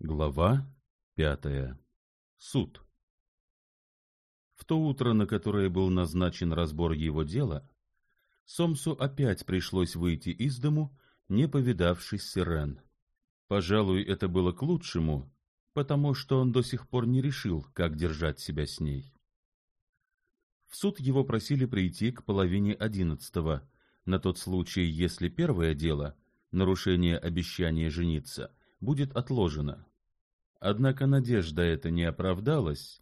Глава пятая. Суд. В то утро, на которое был назначен разбор его дела, Сомсу опять пришлось выйти из дому, не повидавшись с Ирен. Пожалуй, это было к лучшему, потому что он до сих пор не решил, как держать себя с ней. В суд его просили прийти к половине одиннадцатого, на тот случай, если первое дело — нарушение обещания жениться — будет отложено. Однако надежда эта не оправдалась,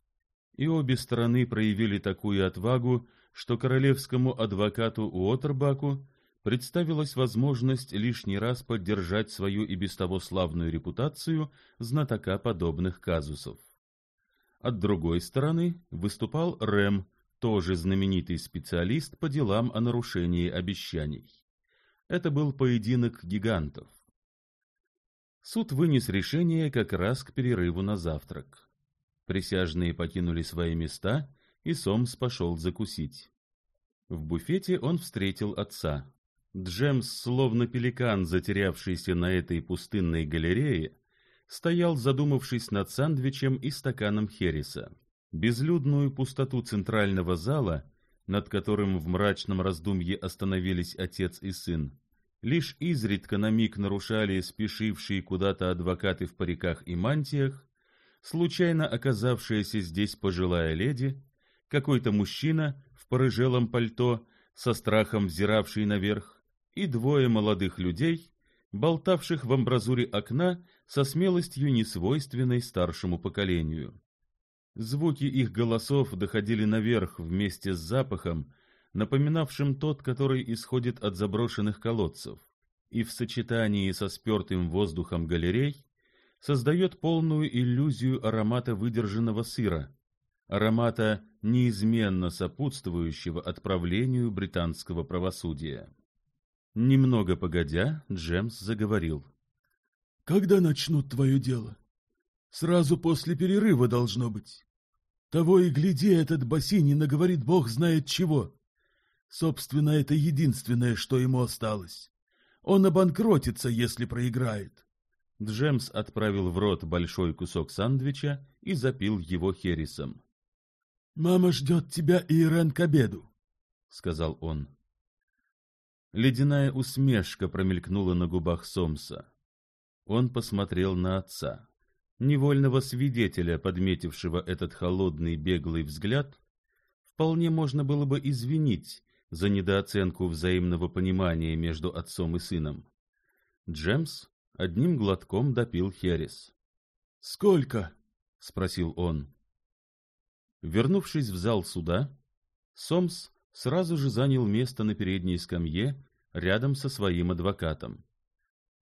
и обе стороны проявили такую отвагу, что королевскому адвокату Уотербаку представилась возможность лишний раз поддержать свою и без того славную репутацию знатока подобных казусов. От другой стороны выступал Рэм, тоже знаменитый специалист по делам о нарушении обещаний. Это был поединок гигантов. Суд вынес решение как раз к перерыву на завтрак. Присяжные покинули свои места, и Сомс пошел закусить. В буфете он встретил отца. Джемс, словно пеликан, затерявшийся на этой пустынной галерее, стоял, задумавшись над сэндвичем и стаканом хереса. Безлюдную пустоту центрального зала, над которым в мрачном раздумье остановились отец и сын, Лишь изредка на миг нарушали спешившие куда-то адвокаты в париках и мантиях, случайно оказавшаяся здесь пожилая леди, какой-то мужчина в порыжелом пальто, со страхом взиравший наверх, и двое молодых людей, болтавших в амбразуре окна со смелостью несвойственной старшему поколению. Звуки их голосов доходили наверх вместе с запахом, напоминавшим тот, который исходит от заброшенных колодцев, и в сочетании со спертым воздухом галерей создает полную иллюзию аромата выдержанного сыра, аромата, неизменно сопутствующего отправлению британского правосудия. Немного погодя, Джемс заговорил. — Когда начнут твое дело? Сразу после перерыва должно быть. Того и гляди, этот бассейн наговорит бог знает чего. Собственно, это единственное, что ему осталось. Он обанкротится, если проиграет. Джемс отправил в рот большой кусок сандвича и запил его хересом. — Мама ждет тебя, Ирен, к обеду, — сказал он. Ледяная усмешка промелькнула на губах Сомса. Он посмотрел на отца. Невольного свидетеля, подметившего этот холодный беглый взгляд, вполне можно было бы извинить за недооценку взаимного понимания между отцом и сыном. Джемс одним глотком допил херес. «Сколько?» — спросил он. Вернувшись в зал суда, Сомс сразу же занял место на передней скамье рядом со своим адвокатом.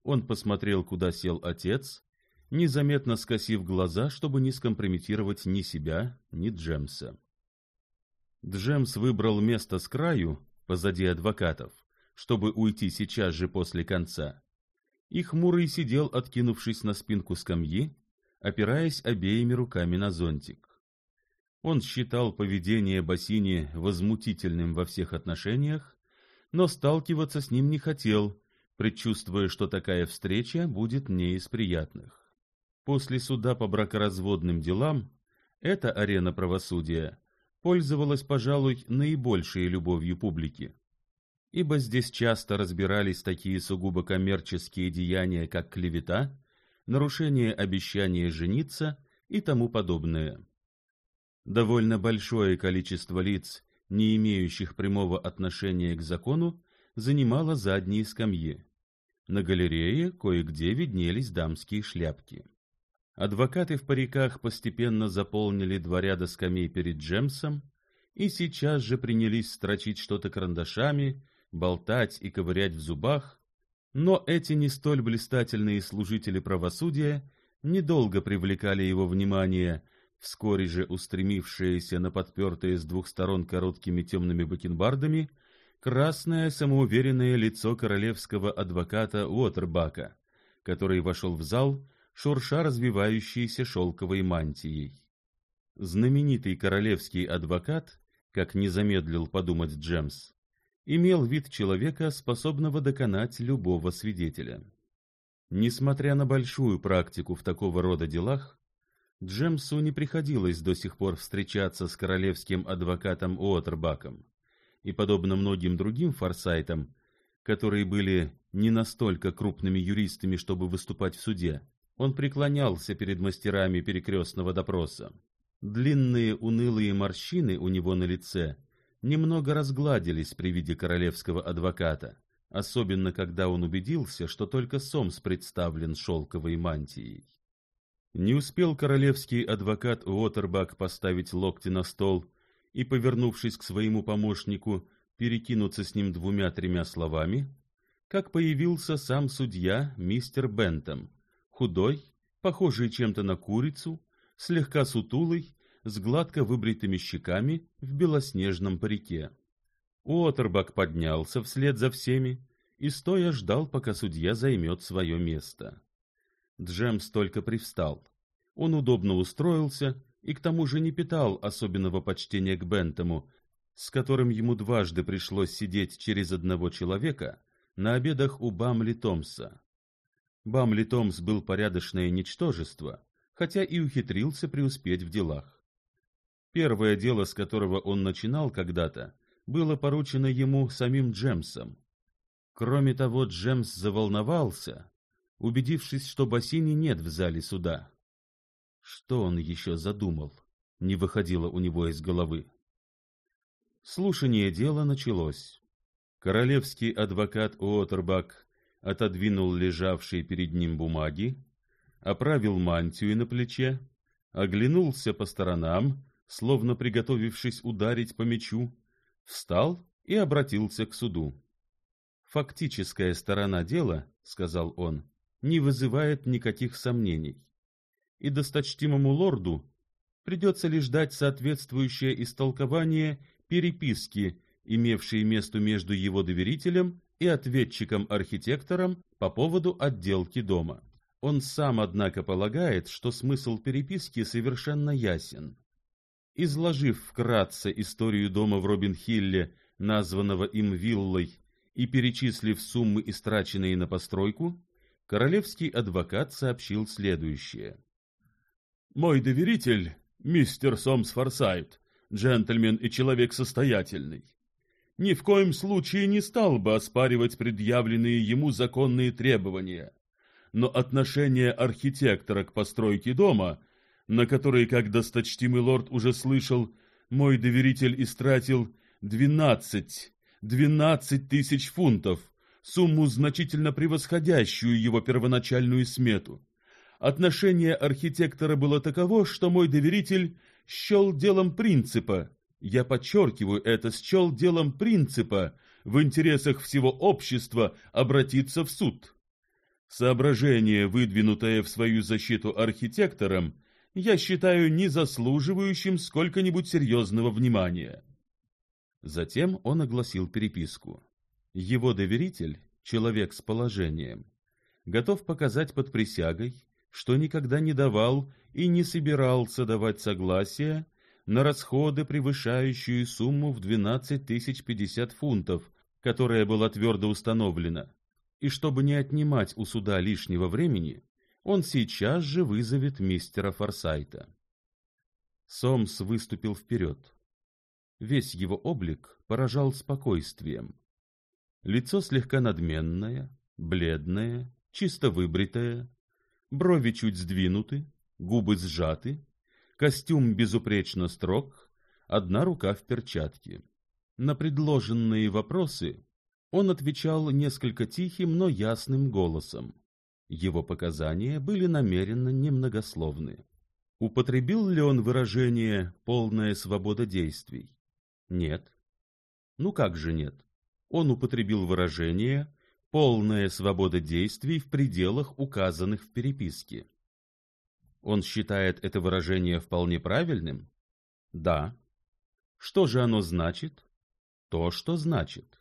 Он посмотрел, куда сел отец, незаметно скосив глаза, чтобы не скомпрометировать ни себя, ни Джемса. Джемс выбрал место с краю, позади адвокатов, чтобы уйти сейчас же после конца. И хмурый сидел, откинувшись на спинку скамьи, опираясь обеими руками на зонтик. Он считал поведение Басини возмутительным во всех отношениях, но сталкиваться с ним не хотел, предчувствуя, что такая встреча будет не из приятных. После суда по бракоразводным делам эта арена правосудия пользовалась, пожалуй, наибольшей любовью публики, ибо здесь часто разбирались такие сугубо коммерческие деяния, как клевета, нарушение обещания жениться и тому подобное. Довольно большое количество лиц, не имеющих прямого отношения к закону, занимало задние скамьи. На галерее кое-где виднелись дамские шляпки. Адвокаты в париках постепенно заполнили два ряда доскамей перед Джемсом и сейчас же принялись строчить что-то карандашами, болтать и ковырять в зубах, но эти не столь блистательные служители правосудия недолго привлекали его внимание, вскоре же устремившееся на подпертые с двух сторон короткими темными бакенбардами красное самоуверенное лицо королевского адвоката Уотербака, который вошел в зал шурша развивающейся шелковой мантией. Знаменитый королевский адвокат, как не замедлил подумать Джемс, имел вид человека, способного доконать любого свидетеля. Несмотря на большую практику в такого рода делах, Джемсу не приходилось до сих пор встречаться с королевским адвокатом Уотербаком и, подобно многим другим форсайтам, которые были не настолько крупными юристами, чтобы выступать в суде, он преклонялся перед мастерами перекрестного допроса. Длинные унылые морщины у него на лице немного разгладились при виде королевского адвоката, особенно когда он убедился, что только Сомс представлен шелковой мантией. Не успел королевский адвокат Уотербак поставить локти на стол и, повернувшись к своему помощнику, перекинуться с ним двумя-тремя словами, как появился сам судья мистер Бентом худой, похожий чем-то на курицу, слегка сутулый, с гладко выбритыми щеками в белоснежном парике. Уотербак поднялся вслед за всеми и стоя ждал, пока судья займет свое место. Джемс только привстал. Он удобно устроился и к тому же не питал особенного почтения к Бентому, с которым ему дважды пришлось сидеть через одного человека на обедах у Бамли Томса. Бам Литомс был порядочное ничтожество, хотя и ухитрился преуспеть в делах. Первое дело, с которого он начинал когда-то, было поручено ему самим Джемсом. Кроме того, Джемс заволновался, убедившись, что бассейни нет в зале суда. Что он еще задумал, не выходило у него из головы. Слушание дела началось. Королевский адвокат Уотербак отодвинул лежавшие перед ним бумаги, оправил мантию на плече, оглянулся по сторонам, словно приготовившись ударить по мечу, встал и обратился к суду. «Фактическая сторона дела, — сказал он, — не вызывает никаких сомнений, и досточтимому лорду придется лишь дать соответствующее истолкование переписки, имевшей место между его доверителем и ответчиком архитектором по поводу отделки дома. Он сам, однако, полагает, что смысл переписки совершенно ясен. Изложив вкратце историю дома в Робинхилле, названного им виллой, и перечислив суммы, истраченные на постройку, королевский адвокат сообщил следующее. «Мой доверитель, мистер Сомс Форсайт, джентльмен и человек состоятельный, ни в коем случае не стал бы оспаривать предъявленные ему законные требования, но отношение архитектора к постройке дома, на который, как досточтимый лорд уже слышал, мой доверитель истратил 12, 12 тысяч фунтов, сумму, значительно превосходящую его первоначальную смету. Отношение архитектора было таково, что мой доверитель счел делом принципа – я подчеркиваю это, счел делом принципа в интересах всего общества обратиться в суд. Соображение, выдвинутое в свою защиту архитектором, я считаю не заслуживающим сколько-нибудь серьезного внимания. Затем он огласил переписку. Его доверитель, человек с положением, готов показать под присягой, что никогда не давал и не собирался давать согласия на расходы, превышающие сумму в 12 тысяч 50 фунтов, которая была твердо установлена. И чтобы не отнимать у суда лишнего времени, он сейчас же вызовет мистера Форсайта. Сомс выступил вперед. Весь его облик поражал спокойствием. Лицо слегка надменное, бледное, чисто выбритое, брови чуть сдвинуты, губы сжаты, Костюм безупречно строг, одна рука в перчатке. На предложенные вопросы он отвечал несколько тихим, но ясным голосом. Его показания были намеренно немногословны. Употребил ли он выражение «полная свобода действий»? Нет. Ну как же нет? Он употребил выражение «полная свобода действий в пределах, указанных в переписке». Он считает это выражение вполне правильным? Да. Что же оно значит? То, что значит.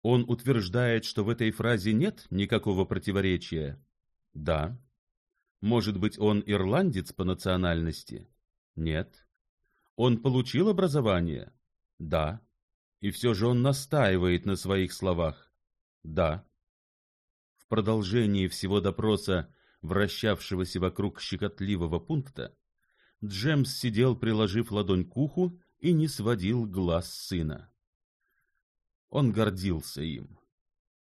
Он утверждает, что в этой фразе нет никакого противоречия? Да. Может быть, он ирландец по национальности? Нет. Он получил образование? Да. И все же он настаивает на своих словах? Да. В продолжении всего допроса вращавшегося вокруг щекотливого пункта, Джемс сидел, приложив ладонь к уху, и не сводил глаз сына. Он гордился им.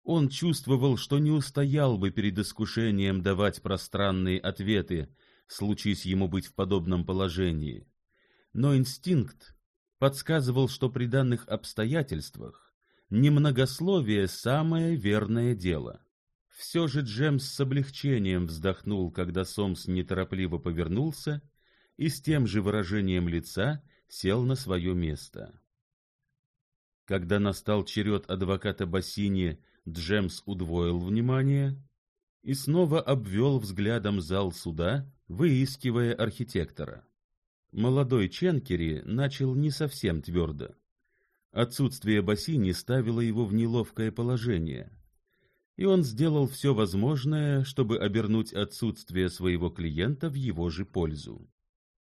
Он чувствовал, что не устоял бы перед искушением давать пространные ответы, случись ему быть в подобном положении. Но инстинкт подсказывал, что при данных обстоятельствах немногословие самое верное дело. Все же Джемс с облегчением вздохнул, когда Сомс неторопливо повернулся и с тем же выражением лица сел на свое место. Когда настал черед адвоката Бассини, Джемс удвоил внимание и снова обвел взглядом зал суда, выискивая архитектора. Молодой Ченкери начал не совсем твердо. Отсутствие Бассини ставило его в неловкое положение — и он сделал все возможное, чтобы обернуть отсутствие своего клиента в его же пользу.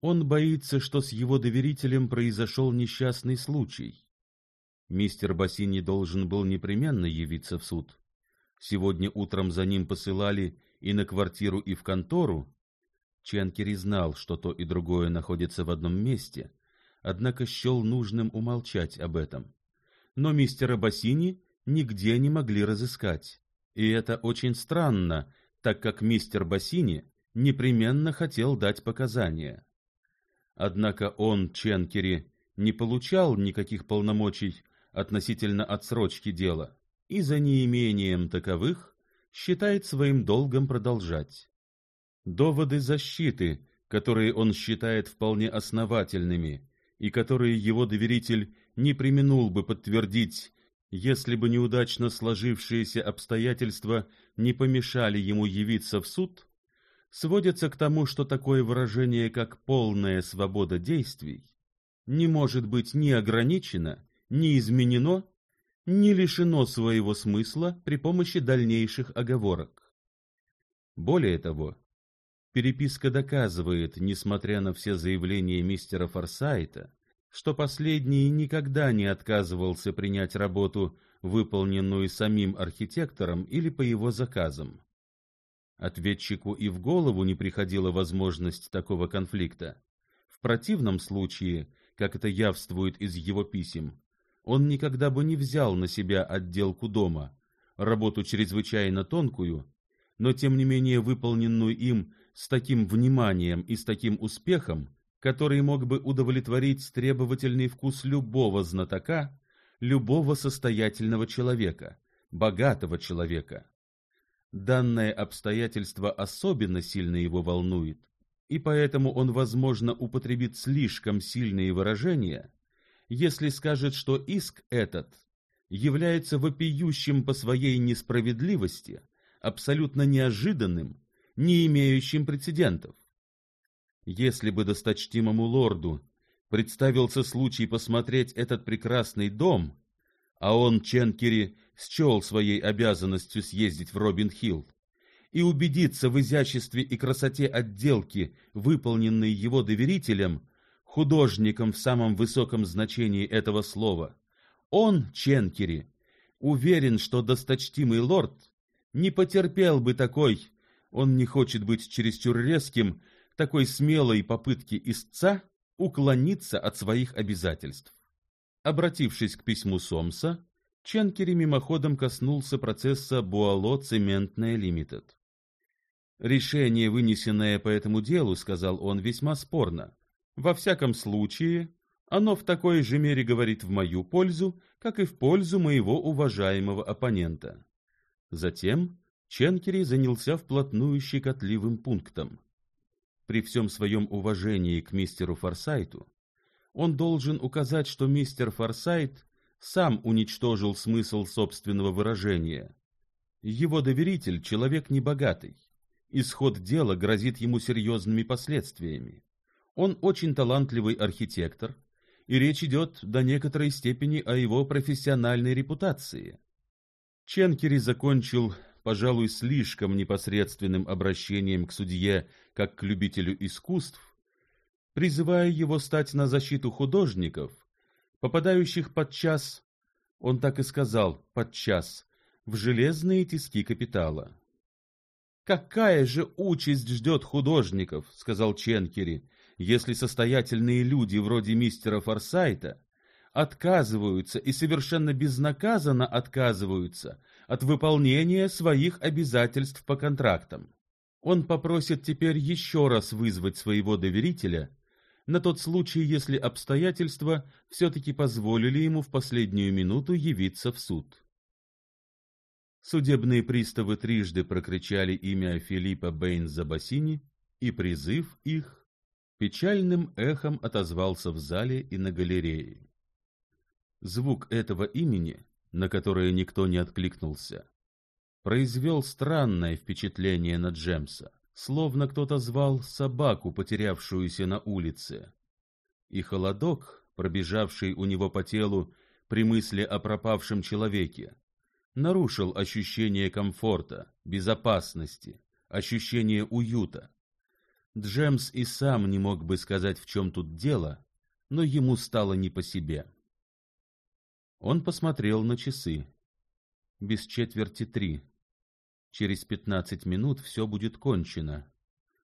Он боится, что с его доверителем произошел несчастный случай. Мистер Бассини должен был непременно явиться в суд. Сегодня утром за ним посылали и на квартиру, и в контору. Ченкери знал, что то и другое находится в одном месте, однако счел нужным умолчать об этом. Но мистера Бассини нигде не могли разыскать. И это очень странно, так как мистер Бассини непременно хотел дать показания. Однако он, Ченкери, не получал никаких полномочий относительно отсрочки дела и за неимением таковых считает своим долгом продолжать. Доводы защиты, которые он считает вполне основательными и которые его доверитель не применул бы подтвердить если бы неудачно сложившиеся обстоятельства не помешали ему явиться в суд, сводится к тому, что такое выражение, как полная свобода действий, не может быть ни ограничено, ни изменено, ни лишено своего смысла при помощи дальнейших оговорок. Более того, переписка доказывает, несмотря на все заявления мистера Форсайта, что последний никогда не отказывался принять работу, выполненную самим архитектором или по его заказам. Ответчику и в голову не приходила возможность такого конфликта. В противном случае, как это явствует из его писем, он никогда бы не взял на себя отделку дома, работу чрезвычайно тонкую, но тем не менее выполненную им с таким вниманием и с таким успехом, который мог бы удовлетворить требовательный вкус любого знатока, любого состоятельного человека, богатого человека. Данное обстоятельство особенно сильно его волнует, и поэтому он, возможно, употребит слишком сильные выражения, если скажет, что иск этот является вопиющим по своей несправедливости, абсолютно неожиданным, не имеющим прецедентов. Если бы досточтимому лорду представился случай посмотреть этот прекрасный дом, а он, Ченкери, счел своей обязанностью съездить в Робин-Хилл и убедиться в изяществе и красоте отделки, выполненной его доверителем, художником в самом высоком значении этого слова. Он, Ченкери, уверен, что досточтимый лорд не потерпел бы такой, он не хочет быть чересчур резким, такой смелой попытки истца уклониться от своих обязательств. Обратившись к письму Сомса, Ченкери мимоходом коснулся процесса Буало Цементная Лимитед. «Решение, вынесенное по этому делу, — сказал он, — весьма спорно. Во всяком случае, оно в такой же мере говорит в мою пользу, как и в пользу моего уважаемого оппонента». Затем Ченкери занялся вплотную щекотливым пунктом. При всем своем уважении к мистеру Форсайту, он должен указать, что мистер Форсайт сам уничтожил смысл собственного выражения. Его доверитель — человек небогатый. Исход дела грозит ему серьезными последствиями. Он очень талантливый архитектор, и речь идет до некоторой степени о его профессиональной репутации. Ченкери закончил пожалуй, слишком непосредственным обращением к судье как к любителю искусств, призывая его стать на защиту художников, попадающих подчас, он так и сказал, подчас, в железные тиски капитала. «Какая же участь ждет художников?» — сказал Ченкери. «Если состоятельные люди вроде мистера Форсайта отказываются и совершенно безнаказанно отказываются от выполнения своих обязательств по контрактам. Он попросит теперь еще раз вызвать своего доверителя на тот случай, если обстоятельства все-таки позволили ему в последнюю минуту явиться в суд. Судебные приставы трижды прокричали имя Филиппа Бэйнза Бассини, и призыв их печальным эхом отозвался в зале и на галерее. Звук этого имени, на которое никто не откликнулся, произвел странное впечатление на Джемса, словно кто-то звал собаку, потерявшуюся на улице. И холодок, пробежавший у него по телу при мысли о пропавшем человеке, нарушил ощущение комфорта, безопасности, ощущение уюта. Джемс и сам не мог бы сказать, в чем тут дело, но ему стало не по себе. Он посмотрел на часы. Без четверти три. Через пятнадцать минут все будет кончено.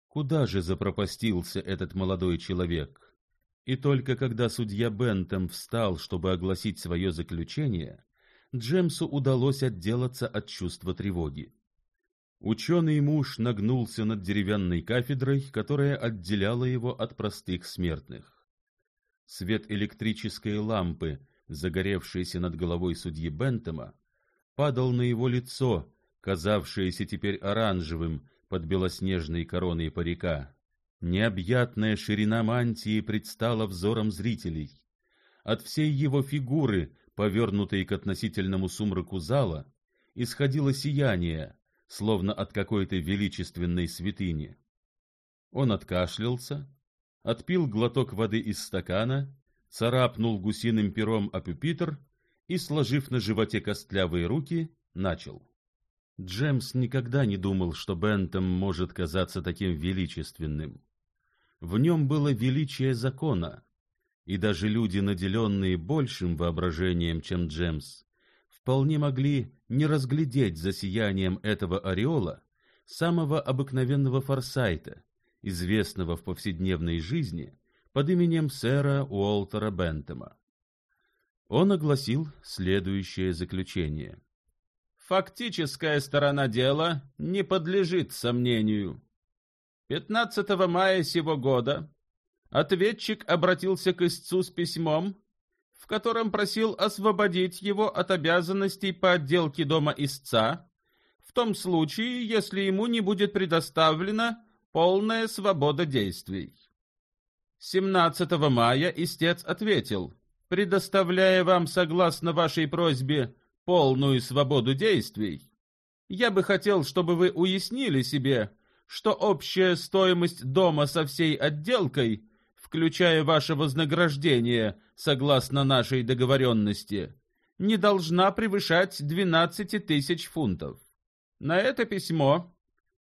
Куда же запропастился этот молодой человек? И только когда судья Бентом встал, чтобы огласить свое заключение, Джемсу удалось отделаться от чувства тревоги. Ученый муж нагнулся над деревянной кафедрой, которая отделяла его от простых смертных. Свет электрической лампы — загоревшееся над головой судьи Бентома, падал на его лицо, казавшееся теперь оранжевым под белоснежной короной парика. Необъятная ширина мантии предстала взором зрителей. От всей его фигуры, повернутой к относительному сумраку зала, исходило сияние, словно от какой-то величественной святыни. Он откашлялся, отпил глоток воды из стакана царапнул гусиным пером о пюпитр и, сложив на животе костлявые руки, начал. Джемс никогда не думал, что Бентом может казаться таким величественным. В нем было величие закона, и даже люди, наделенные большим воображением, чем Джемс, вполне могли не разглядеть за сиянием этого ореола самого обыкновенного форсайта, известного в повседневной жизни, под именем сэра Уолтера Бентема. Он огласил следующее заключение. Фактическая сторона дела не подлежит сомнению. 15 мая сего года ответчик обратился к истцу с письмом, в котором просил освободить его от обязанностей по отделке дома истца, в том случае, если ему не будет предоставлена полная свобода действий. 17 мая истец ответил, «Предоставляя вам, согласно вашей просьбе, полную свободу действий, я бы хотел, чтобы вы уяснили себе, что общая стоимость дома со всей отделкой, включая ваше вознаграждение, согласно нашей договоренности, не должна превышать 12 тысяч фунтов. На это письмо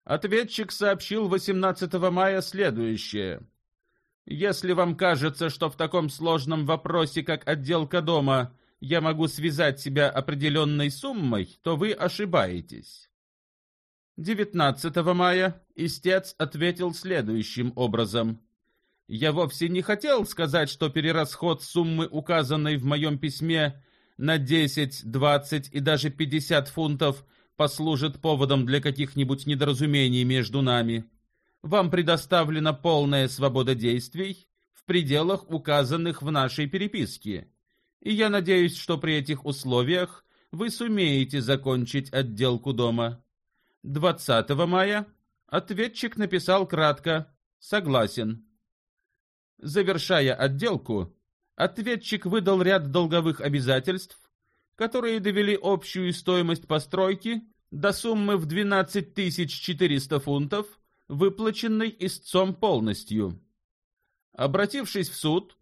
ответчик сообщил 18 мая следующее – если вам кажется, что в таком сложном вопросе, как отделка дома, я могу связать себя определенной суммой, то вы ошибаетесь. 19 мая истец ответил следующим образом. Я вовсе не хотел сказать, что перерасход суммы, указанной в моем письме, на 10, 20 и даже 50 фунтов послужит поводом для каких-нибудь недоразумений между нами вам предоставлена полная свобода действий в пределах, указанных в нашей переписке. И я надеюсь, что при этих условиях вы сумеете закончить отделку дома. 20 мая ответчик написал кратко «Согласен». Завершая отделку, ответчик выдал ряд долговых обязательств, которые довели общую стоимость постройки до суммы в 12 400 фунтов – выплаченный истцом полностью. Обратившись в суд,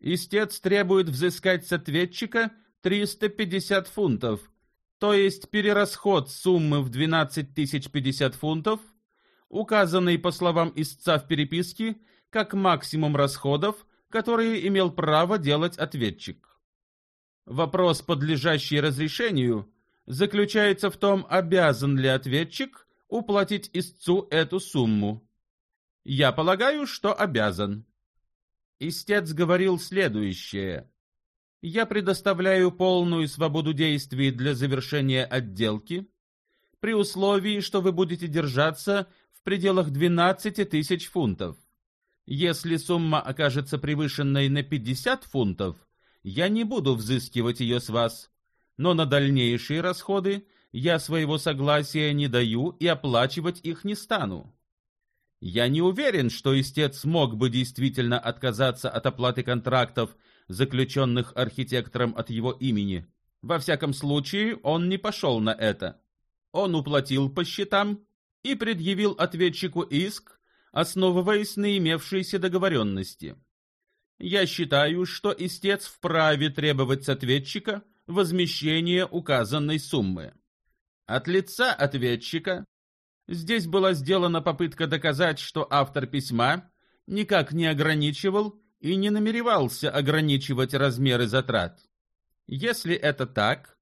истец требует взыскать с ответчика 350 фунтов, то есть перерасход суммы в 12 050 фунтов, указанный, по словам истца в переписке, как максимум расходов, которые имел право делать ответчик. Вопрос, подлежащий разрешению, заключается в том, обязан ли ответчик уплатить истцу эту сумму. Я полагаю, что обязан. Истец говорил следующее. Я предоставляю полную свободу действий для завершения отделки, при условии, что вы будете держаться в пределах 12 тысяч фунтов. Если сумма окажется превышенной на 50 фунтов, я не буду взыскивать ее с вас, но на дальнейшие расходы – я своего согласия не даю и оплачивать их не стану. Я не уверен, что истец мог бы действительно отказаться от оплаты контрактов, заключенных архитектором от его имени. Во всяком случае, он не пошел на это. Он уплатил по счетам и предъявил ответчику иск, основываясь на имевшейся договоренности. Я считаю, что истец вправе требовать с ответчика возмещение указанной суммы. От лица ответчика здесь была сделана попытка доказать, что автор письма никак не ограничивал и не намеревался ограничивать размеры затрат. Если это так,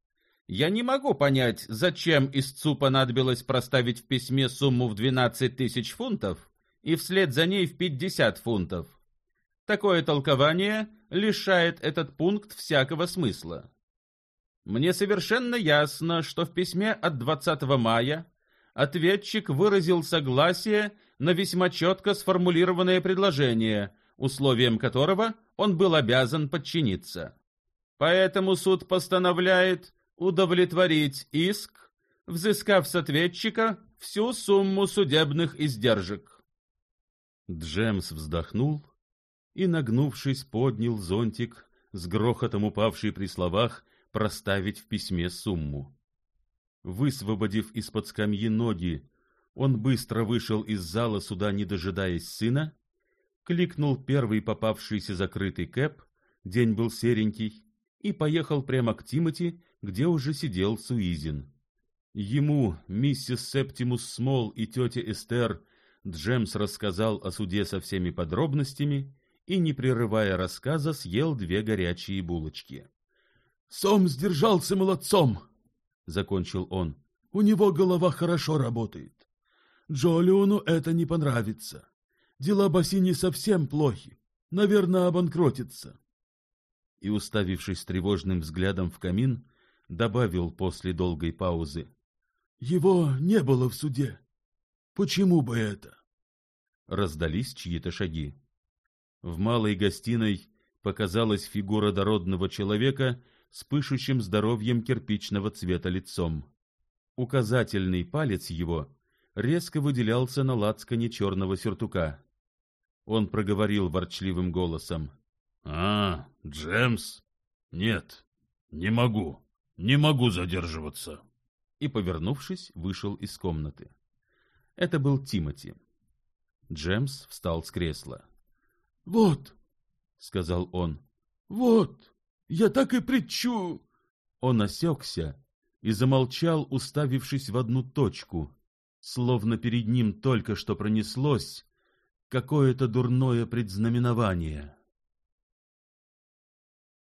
я не могу понять, зачем истцу понадобилось проставить в письме сумму в 12 тысяч фунтов и вслед за ней в 50 фунтов. Такое толкование лишает этот пункт всякого смысла. Мне совершенно ясно, что в письме от 20 мая ответчик выразил согласие на весьма четко сформулированное предложение, условием которого он был обязан подчиниться. Поэтому суд постановляет удовлетворить иск, взыскав с ответчика всю сумму судебных издержек. Джемс вздохнул и, нагнувшись, поднял зонтик, с грохотом упавший при словах проставить в письме сумму. Высвободив из-под скамьи ноги, он быстро вышел из зала суда, не дожидаясь сына, кликнул первый попавшийся закрытый кэп, день был серенький, и поехал прямо к Тимати, где уже сидел Суизин. Ему миссис Септимус Смол и тетя Эстер Джемс рассказал о суде со всеми подробностями и, не прерывая рассказа, съел две горячие булочки. Сом сдержался молодцом, — закончил он. У него голова хорошо работает. Джолиону это не понравится. Дела Бассини совсем плохи. Наверное, обанкротится. И, уставившись тревожным взглядом в камин, добавил после долгой паузы. Его не было в суде. Почему бы это? Раздались чьи-то шаги. В малой гостиной показалась фигура дородного человека — с пышущим здоровьем кирпичного цвета лицом. Указательный палец его резко выделялся на лацкане черного сюртука. Он проговорил ворчливым голосом. — А, Джемс? Нет, не могу, не могу задерживаться. И, повернувшись, вышел из комнаты. Это был Тимати. Джемс встал с кресла. — Вот, — сказал он, — вот. Я так и причу!» Он осекся и замолчал, уставившись в одну точку, словно перед ним только что пронеслось какое-то дурное предзнаменование.